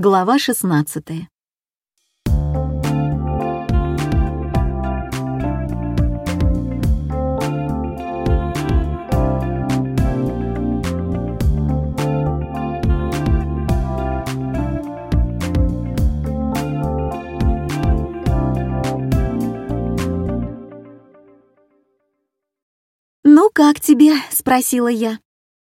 Глава 16. «Ну, как тебе?» — спросила я.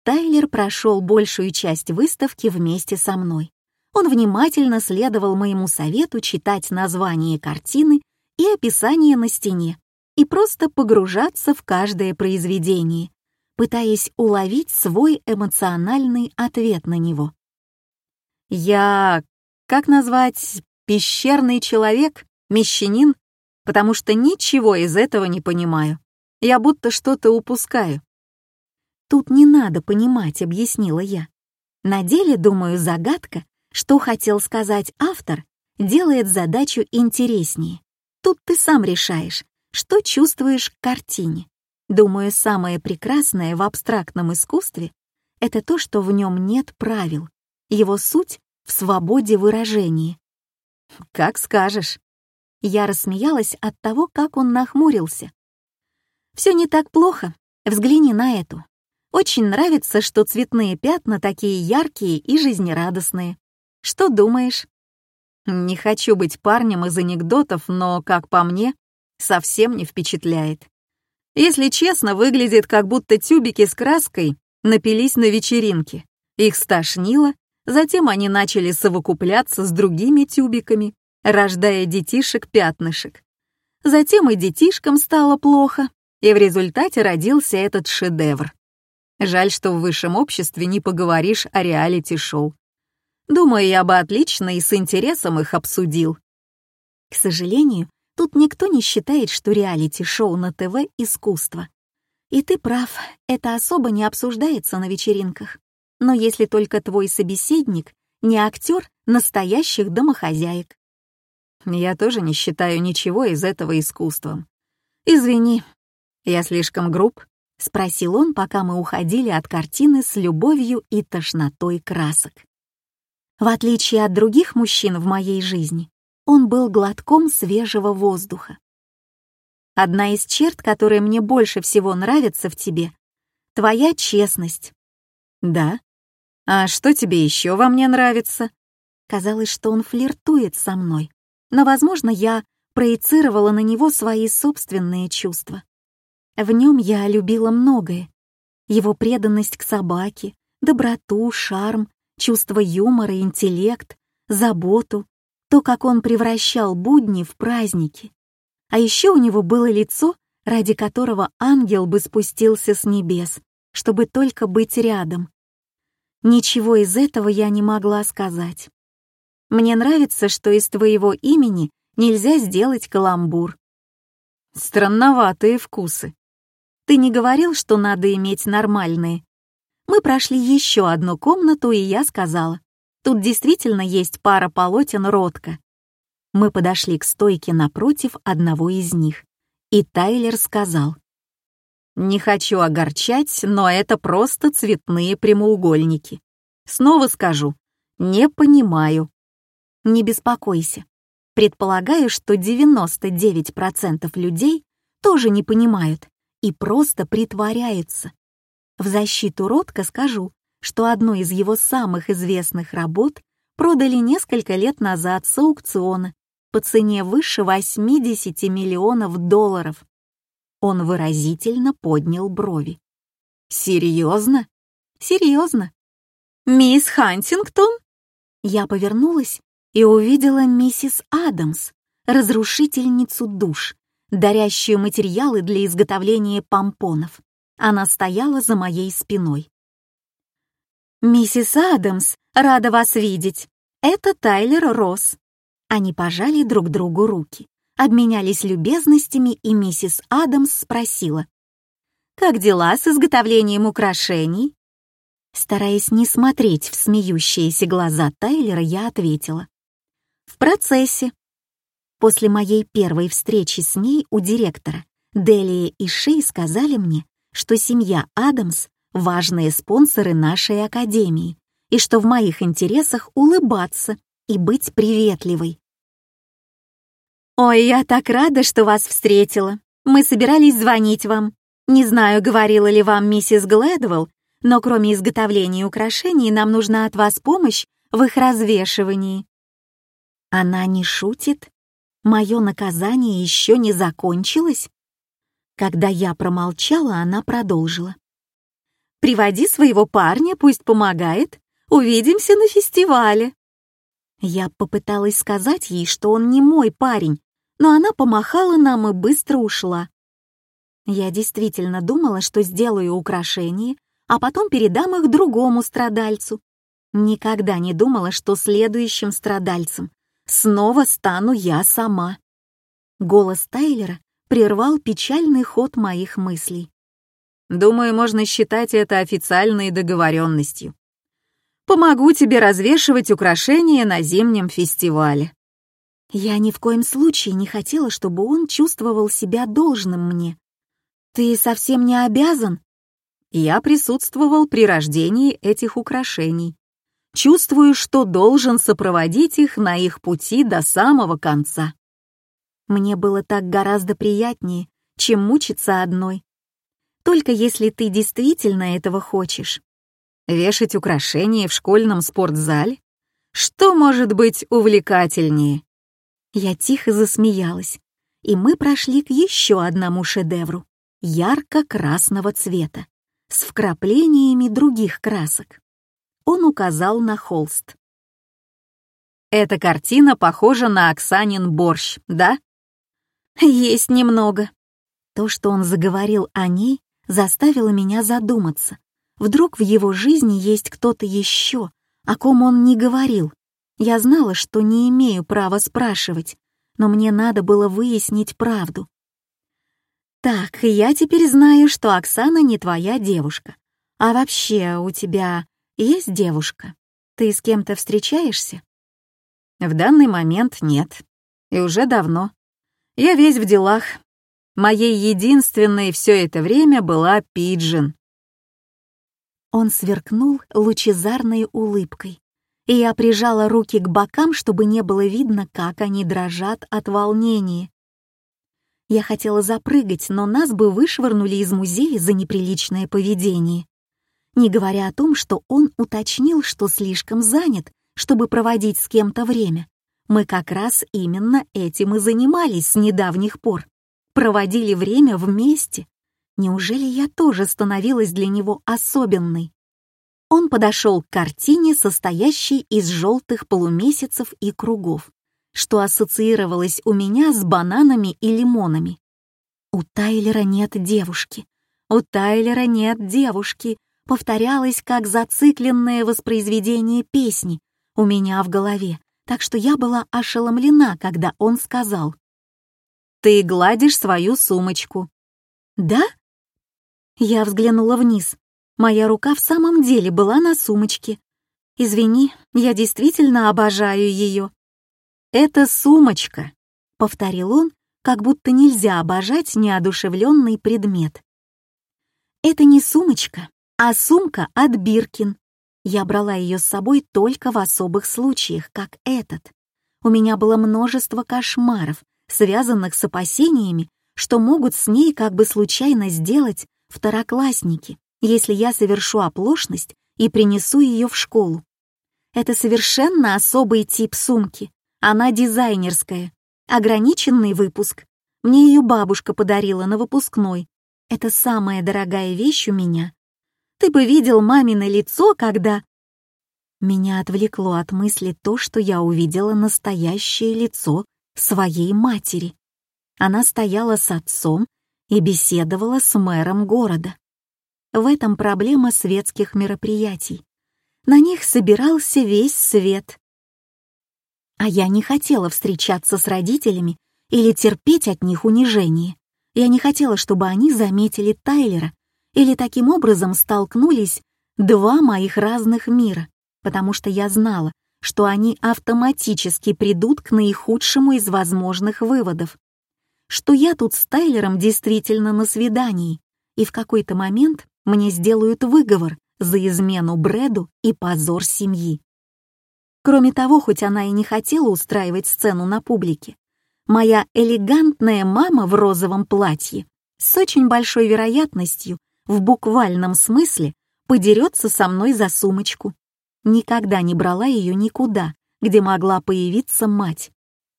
Тайлер прошел большую часть выставки вместе со мной. Он внимательно следовал моему совету читать название картины и описание на стене и просто погружаться в каждое произведение, пытаясь уловить свой эмоциональный ответ на него. «Я... как назвать... пещерный человек? Мещанин? Потому что ничего из этого не понимаю. Я будто что-то упускаю». «Тут не надо понимать», — объяснила я. «На деле, думаю, загадка, что хотел сказать автор, делает задачу интереснее. Тут ты сам решаешь, что чувствуешь к картине. Думаю, самое прекрасное в абстрактном искусстве — это то, что в нем нет правил, его суть в свободе выражения. «Как скажешь». Я рассмеялась от того, как он нахмурился. «Все не так плохо. Взгляни на эту. Очень нравится, что цветные пятна такие яркие и жизнерадостные. Что думаешь? Не хочу быть парнем из анекдотов, но, как по мне, совсем не впечатляет. Если честно, выглядит как будто тюбики с краской напились на вечеринке. Их стошнило, затем они начали совокупляться с другими тюбиками, рождая детишек-пятнышек. Затем и детишкам стало плохо, и в результате родился этот шедевр. Жаль, что в высшем обществе не поговоришь о реалити-шоу. Думаю, я бы отлично и с интересом их обсудил. К сожалению, тут никто не считает, что реалити-шоу на ТВ — искусство. И ты прав, это особо не обсуждается на вечеринках. Но если только твой собеседник не актер настоящих домохозяек. Я тоже не считаю ничего из этого искусством. Извини, я слишком груб. — спросил он, пока мы уходили от картины с любовью и тошнотой красок. В отличие от других мужчин в моей жизни, он был глотком свежего воздуха. Одна из черт, которые мне больше всего нравятся в тебе — твоя честность. Да? А что тебе еще во мне нравится? Казалось, что он флиртует со мной, но, возможно, я проецировала на него свои собственные чувства. В нем я любила многое. Его преданность к собаке, доброту, шарм, чувство юмора, интеллект, заботу, то, как он превращал будни в праздники. А еще у него было лицо, ради которого ангел бы спустился с небес, чтобы только быть рядом. Ничего из этого я не могла сказать. Мне нравится, что из твоего имени нельзя сделать каламбур. Странноватые вкусы. Ты не говорил, что надо иметь нормальные? Мы прошли еще одну комнату, и я сказала, тут действительно есть пара полотен Ротко. Мы подошли к стойке напротив одного из них, и Тайлер сказал, «Не хочу огорчать, но это просто цветные прямоугольники. Снова скажу, не понимаю». Не беспокойся. Предполагаю, что 99% людей тоже не понимают и просто притворяется. В защиту Ротко скажу, что одну из его самых известных работ продали несколько лет назад с аукциона по цене выше 80 миллионов долларов. Он выразительно поднял брови. «Серьезно? Серьезно? Мисс Хантингтон?» Я повернулась и увидела миссис Адамс, разрушительницу душ, дарящую материалы для изготовления помпонов. Она стояла за моей спиной. «Миссис Адамс, рада вас видеть. Это Тайлер Росс». Они пожали друг другу руки, обменялись любезностями, и миссис Адамс спросила. «Как дела с изготовлением украшений?» Стараясь не смотреть в смеющиеся глаза Тайлера, я ответила. «В процессе. После моей первой встречи с ней у директора Делия и Шей сказали мне, что семья Адамс — важные спонсоры нашей академии и что в моих интересах улыбаться и быть приветливой. «Ой, я так рада, что вас встретила. Мы собирались звонить вам. Не знаю, говорила ли вам миссис Глэдвелл, но кроме изготовления украшений нам нужна от вас помощь в их развешивании». Она не шутит? Мое наказание еще не закончилось? Когда я промолчала, она продолжила. «Приводи своего парня, пусть помогает. Увидимся на фестивале». Я попыталась сказать ей, что он не мой парень, но она помахала нам и быстро ушла. Я действительно думала, что сделаю украшения, а потом передам их другому страдальцу. Никогда не думала, что следующим страдальцем снова стану я сама. Голос Тайлера прервал печальный ход моих мыслей. Думаю, можно считать это официальной договоренностью помогу тебе развешивать украшения на зимнем фестивале». Я ни в коем случае не хотела, чтобы он чувствовал себя должным мне. «Ты совсем не обязан?» Я присутствовал при рождении этих украшений. Чувствую, что должен сопроводить их на их пути до самого конца. Мне было так гораздо приятнее, чем мучиться одной. Только если ты действительно этого хочешь. Вешать украшения в школьном спортзале? Что может быть увлекательнее? Я тихо засмеялась, и мы прошли к еще одному шедевру — ярко-красного цвета, с вкраплениями других красок. Он указал на холст. «Эта картина похожа на Оксанин борщ, да?» «Есть немного». То, что он заговорил о ней, заставило меня задуматься, Вдруг в его жизни есть кто-то еще, о ком он не говорил. Я знала, что не имею права спрашивать, но мне надо было выяснить правду. «Так, я теперь знаю, что Оксана не твоя девушка. А вообще, у тебя есть девушка? Ты с кем-то встречаешься?» «В данный момент нет. И уже давно. Я весь в делах. Моей единственной все это время была Пиджин. Он сверкнул лучезарной улыбкой, и я прижала руки к бокам, чтобы не было видно, как они дрожат от волнения. Я хотела запрыгать, но нас бы вышвырнули из музея за неприличное поведение. Не говоря о том, что он уточнил, что слишком занят, чтобы проводить с кем-то время. Мы как раз именно этим и занимались с недавних пор. Проводили время вместе, Неужели я тоже становилась для него особенной? Он подошел к картине, состоящей из желтых полумесяцев и кругов, что ассоциировалось у меня с бананами и лимонами. «У Тайлера нет девушки. У Тайлера нет девушки», повторялось как зацикленное воспроизведение песни у меня в голове, так что я была ошеломлена, когда он сказал. «Ты гладишь свою сумочку». «Да?» Я взглянула вниз. Моя рука в самом деле была на сумочке. Извини, я действительно обожаю ее. Это сумочка, повторил он, как будто нельзя обожать неодушевленный предмет. Это не сумочка, а сумка от Биркин. Я брала ее с собой только в особых случаях, как этот. У меня было множество кошмаров, связанных с опасениями, что могут с ней как бы случайно сделать второклассники, если я совершу оплошность и принесу ее в школу. Это совершенно особый тип сумки. Она дизайнерская. Ограниченный выпуск. Мне ее бабушка подарила на выпускной. Это самая дорогая вещь у меня. Ты бы видел мамино лицо, когда... Меня отвлекло от мысли то, что я увидела настоящее лицо своей матери. Она стояла с отцом и беседовала с мэром города. В этом проблема светских мероприятий. На них собирался весь свет. А я не хотела встречаться с родителями или терпеть от них унижение. Я не хотела, чтобы они заметили Тайлера или таким образом столкнулись два моих разных мира, потому что я знала, что они автоматически придут к наихудшему из возможных выводов что я тут с Тайлером действительно на свидании, и в какой-то момент мне сделают выговор за измену Брэду и позор семьи. Кроме того, хоть она и не хотела устраивать сцену на публике, моя элегантная мама в розовом платье с очень большой вероятностью, в буквальном смысле, подерется со мной за сумочку. Никогда не брала ее никуда, где могла появиться мать.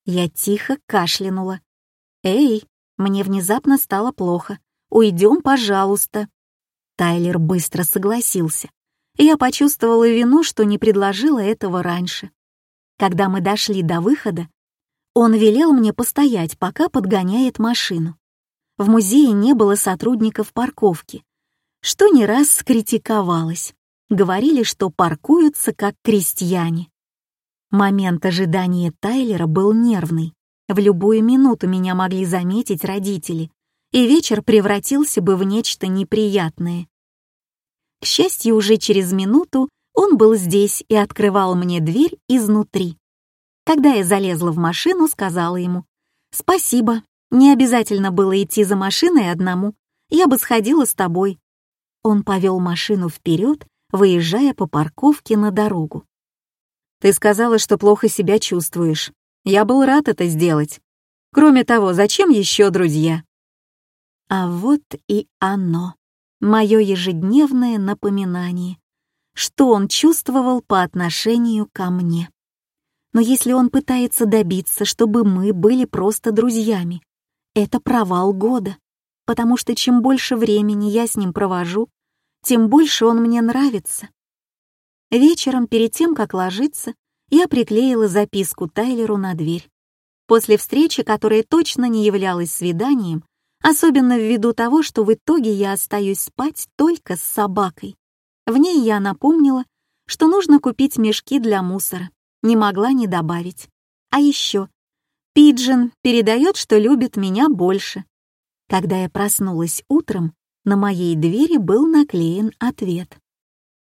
Я тихо кашлянула. «Эй, мне внезапно стало плохо. Уйдем, пожалуйста». Тайлер быстро согласился. Я почувствовала вину, что не предложила этого раньше. Когда мы дошли до выхода, он велел мне постоять, пока подгоняет машину. В музее не было сотрудников парковки, что не раз критиковалось. Говорили, что паркуются как крестьяне. Момент ожидания Тайлера был нервный. В любую минуту меня могли заметить родители, и вечер превратился бы в нечто неприятное. К счастью, уже через минуту он был здесь и открывал мне дверь изнутри. Когда я залезла в машину, сказала ему «Спасибо, не обязательно было идти за машиной одному, я бы сходила с тобой». Он повел машину вперед, выезжая по парковке на дорогу. «Ты сказала, что плохо себя чувствуешь. Я был рад это сделать. Кроме того, зачем еще друзья?» А вот и оно, мое ежедневное напоминание, что он чувствовал по отношению ко мне. Но если он пытается добиться, чтобы мы были просто друзьями, это провал года, потому что чем больше времени я с ним провожу, тем больше он мне нравится. Вечером, перед тем, как ложиться, я приклеила записку Тайлеру на дверь. После встречи, которая точно не являлась свиданием, особенно ввиду того, что в итоге я остаюсь спать только с собакой. В ней я напомнила, что нужно купить мешки для мусора, не могла не добавить. А еще Пиджин передает, что любит меня больше. Когда я проснулась утром, на моей двери был наклеен ответ.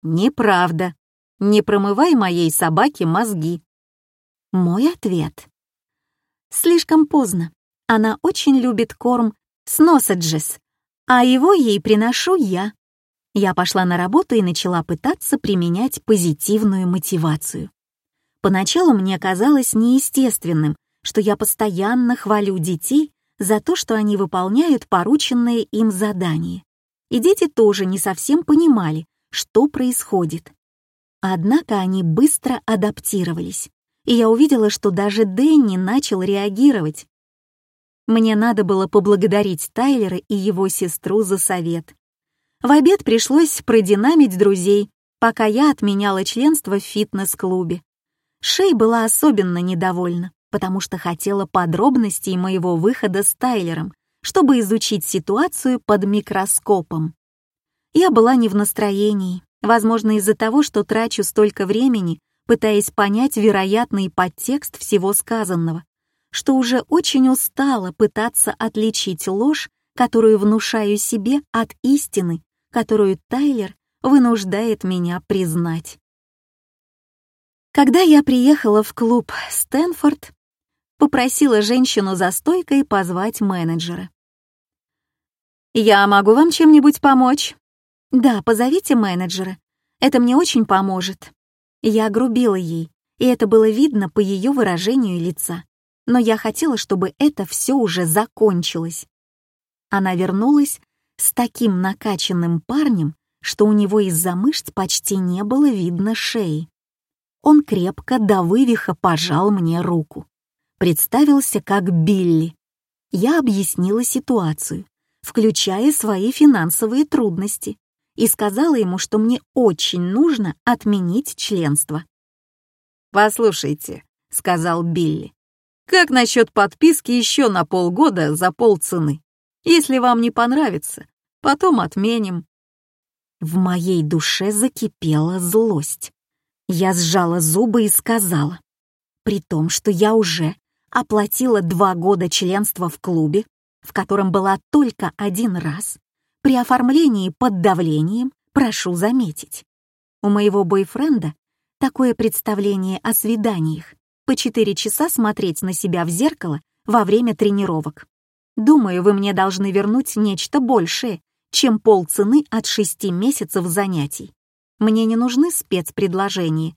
«Неправда. Не промывай моей собаке мозги». Мой ответ. Слишком поздно. Она очень любит корм сносаджес, а его ей приношу я. Я пошла на работу и начала пытаться применять позитивную мотивацию. Поначалу мне казалось неестественным, что я постоянно хвалю детей за то, что они выполняют порученные им задания. И дети тоже не совсем понимали, что происходит. Однако они быстро адаптировались, и я увидела, что даже Дэнни начал реагировать. Мне надо было поблагодарить Тайлера и его сестру за совет. В обед пришлось продинамить друзей, пока я отменяла членство в фитнес-клубе. Шей была особенно недовольна, потому что хотела подробностей моего выхода с Тайлером, чтобы изучить ситуацию под микроскопом. Я была не в настроении, возможно, из-за того, что трачу столько времени, пытаясь понять вероятный подтекст всего сказанного, что уже очень устала пытаться отличить ложь, которую внушаю себе, от истины, которую Тайлер вынуждает меня признать. Когда я приехала в клуб «Стэнфорд», попросила женщину за стойкой позвать менеджера. «Я могу вам чем-нибудь помочь?» «Да, позовите менеджера. Это мне очень поможет». Я огрубила ей, и это было видно по ее выражению лица. Но я хотела, чтобы это все уже закончилось. Она вернулась с таким накачанным парнем, что у него из-за мышц почти не было видно шеи. Он крепко до вывиха пожал мне руку. Представился как Билли. Я объяснила ситуацию, включая свои финансовые трудности, и сказала ему, что мне очень нужно отменить членство. «Послушайте», — сказал Билли, «как насчет подписки еще на полгода за полцены? Если вам не понравится, потом отменим». В моей душе закипела злость. Я сжала зубы и сказала, при том, что я уже оплатила два года членства в клубе, в котором была только один раз, при оформлении под давлением, прошу заметить. У моего бойфренда такое представление о свиданиях по четыре часа смотреть на себя в зеркало во время тренировок. Думаю, вы мне должны вернуть нечто большее, чем полцены от шести месяцев занятий. Мне не нужны спецпредложения.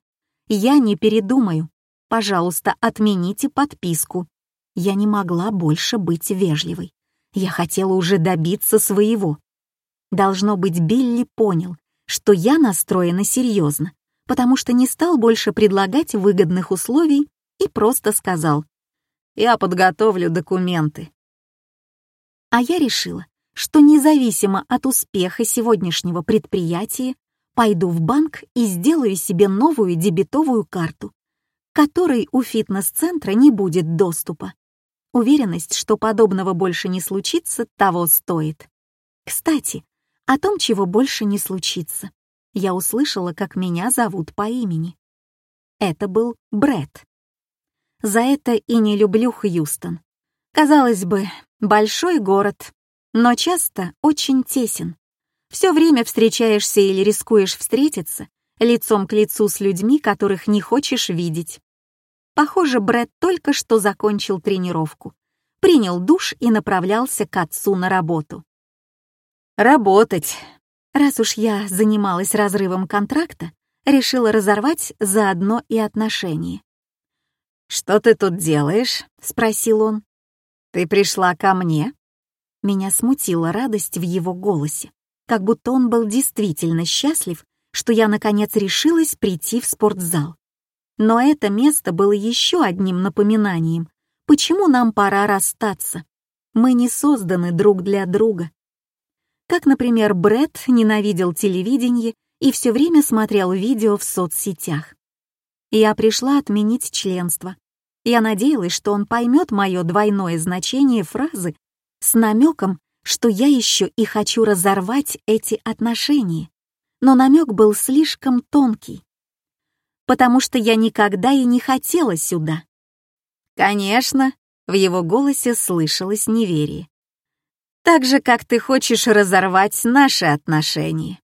Я не передумаю. Пожалуйста, отмените подписку. Я не могла больше быть вежливой. Я хотела уже добиться своего. Должно быть, Билли понял, что я настроена серьезно, потому что не стал больше предлагать выгодных условий и просто сказал «Я подготовлю документы». А я решила, что независимо от успеха сегодняшнего предприятия, пойду в банк и сделаю себе новую дебетовую карту, которой у фитнес-центра не будет доступа. Уверенность, что подобного больше не случится, того стоит. Кстати, о том, чего больше не случится. Я услышала, как меня зовут по имени. Это был Брэд. За это и не люблю Хьюстон. Казалось бы, большой город, но часто очень тесен. Все время встречаешься или рискуешь встретиться лицом к лицу с людьми, которых не хочешь видеть. Похоже, Брэд только что закончил тренировку, принял душ и направлялся к отцу на работу. Работать. Раз уж я занималась разрывом контракта, решила разорвать заодно и отношения. «Что ты тут делаешь?» — спросил он. «Ты пришла ко мне?» Меня смутила радость в его голосе, как будто он был действительно счастлив, что я наконец решилась прийти в спортзал. Но это место было еще одним напоминанием, почему нам пора расстаться. Мы не созданы друг для друга. Как, например, Брэд ненавидел телевидение и все время смотрел видео в соцсетях. Я пришла отменить членство. Я надеялась, что он поймет мое двойное значение фразы с намеком, что я еще и хочу разорвать эти отношения. Но намек был слишком тонкий. Потому что я никогда и не хотела сюда. Конечно, в его голосе слышалось неверие так же, как ты хочешь разорвать наши отношения».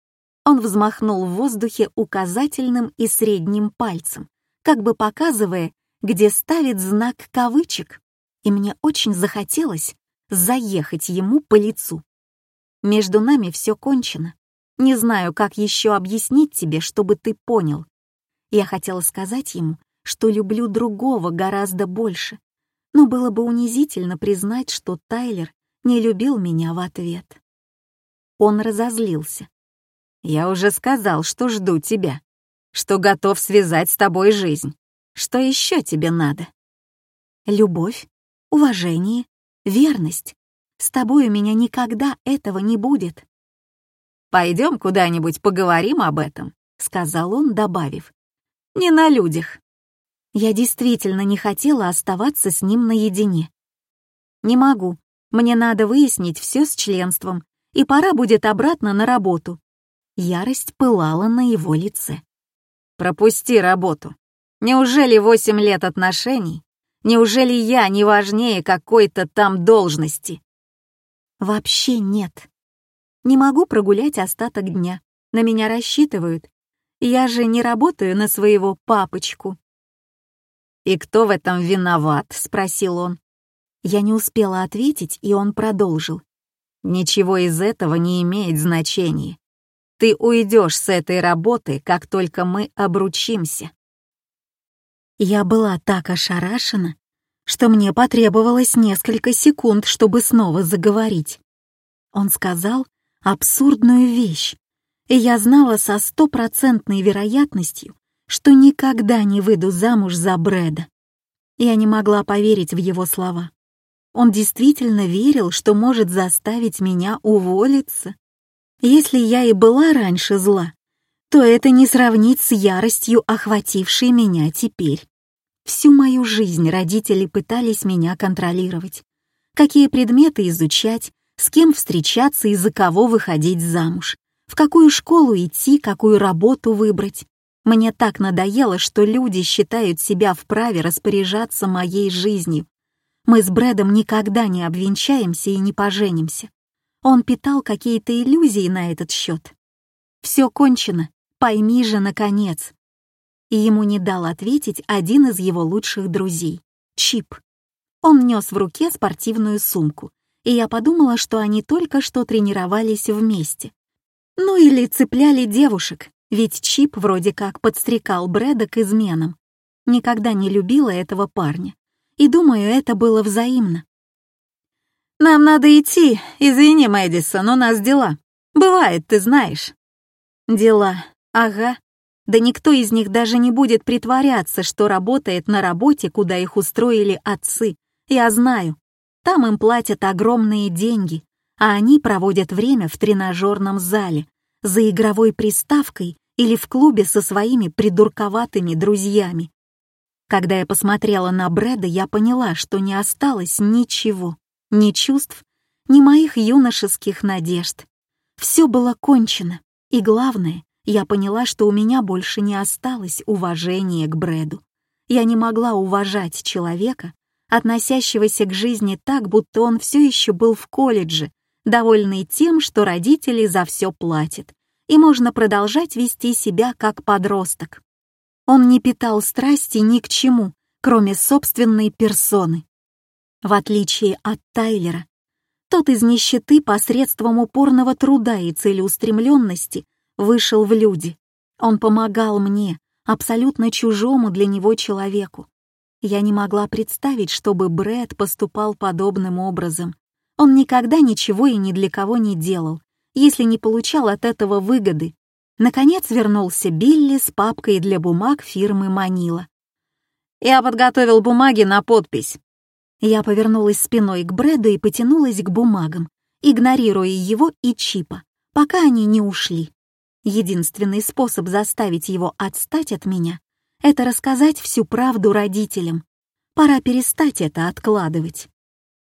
Он взмахнул в воздухе указательным и средним пальцем, как бы показывая, где ставит знак кавычек, и мне очень захотелось заехать ему по лицу. Между нами все кончено. Не знаю, как еще объяснить тебе, чтобы ты понял. Я хотела сказать ему, что люблю другого гораздо больше, но было бы унизительно признать, что Тайлер не любил меня в ответ. Он разозлился. «Я уже сказал, что жду тебя, что готов связать с тобой жизнь. Что еще тебе надо?» «Любовь, уважение, верность. С тобой у меня никогда этого не будет». «Пойдем куда-нибудь поговорим об этом», — сказал он, добавив. «Не на людях». Я действительно не хотела оставаться с ним наедине. «Не могу. Мне надо выяснить все с членством, и пора будет обратно на работу. Ярость пылала на его лице. «Пропусти работу. Неужели восемь лет отношений? Неужели я не важнее какой-то там должности?» «Вообще нет. Не могу прогулять остаток дня. На меня рассчитывают. Я же не работаю на своего папочку». «И кто в этом виноват?» — спросил он. Я не успела ответить, и он продолжил. «Ничего из этого не имеет значения. Ты уйдешь с этой работы, как только мы обручимся». Я была так ошарашена, что мне потребовалось несколько секунд, чтобы снова заговорить. Он сказал абсурдную вещь, и я знала со стопроцентной вероятностью, что никогда не выйду замуж за Брэда. Я не могла поверить в его слова. Он действительно верил, что может заставить меня уволиться. Если я и была раньше зла, то это не сравнить с яростью, охватившей меня теперь. Всю мою жизнь родители пытались меня контролировать. Какие предметы изучать, с кем встречаться и за кого выходить замуж, в какую школу идти, какую работу выбрать. Мне так надоело, что люди считают себя вправе распоряжаться моей жизнью, мы с Брэдом никогда не обвенчаемся и не поженимся. Он питал какие-то иллюзии на этот счет. Все кончено, пойми же, наконец. И ему не дал ответить один из его лучших друзей — Чип. Он нес в руке спортивную сумку, и я подумала, что они только что тренировались вместе. Ну или цепляли девушек, Ведь Чип вроде как подстрекал Брэда к изменам. Никогда не любила этого парня. И думаю, это было взаимно. «Нам надо идти. Извини, Мэдисон, у нас дела. Бывает, ты знаешь». «Дела. Ага. Да никто из них даже не будет притворяться, что работает на работе, куда их устроили отцы. Я знаю. Там им платят огромные деньги, а они проводят время в тренажерном зале, за игровой приставкой или в клубе со своими придурковатыми друзьями. Когда я посмотрела на Брэда, я поняла, что не осталось ничего, ни чувств, ни моих юношеских надежд. Все было кончено, и главное, я поняла, что у меня больше не осталось уважения к Брэду. Я не могла уважать человека, относящегося к жизни так, будто он все еще был в колледже, довольный тем, что родители за все платят, и можно продолжать вести себя как подросток. Он не питал страсти ни к чему, кроме собственной персоны. В отличие от Тайлера, тот из нищеты посредством упорного труда и целеустремленности вышел в люди. Он помогал мне, абсолютно чужому для него человеку. Я не могла представить, чтобы Брэд поступал подобным образом. Он никогда ничего и ни для кого не делал, если не получал от этого выгоды. Наконец вернулся Билли с папкой для бумаг фирмы «Манила». «Я подготовил бумаги на подпись». Я повернулась спиной к Брэду и потянулась к бумагам, игнорируя его и Чипа, пока они не ушли. Единственный способ заставить его отстать от меня — это рассказать всю правду родителям. Пора перестать это откладывать.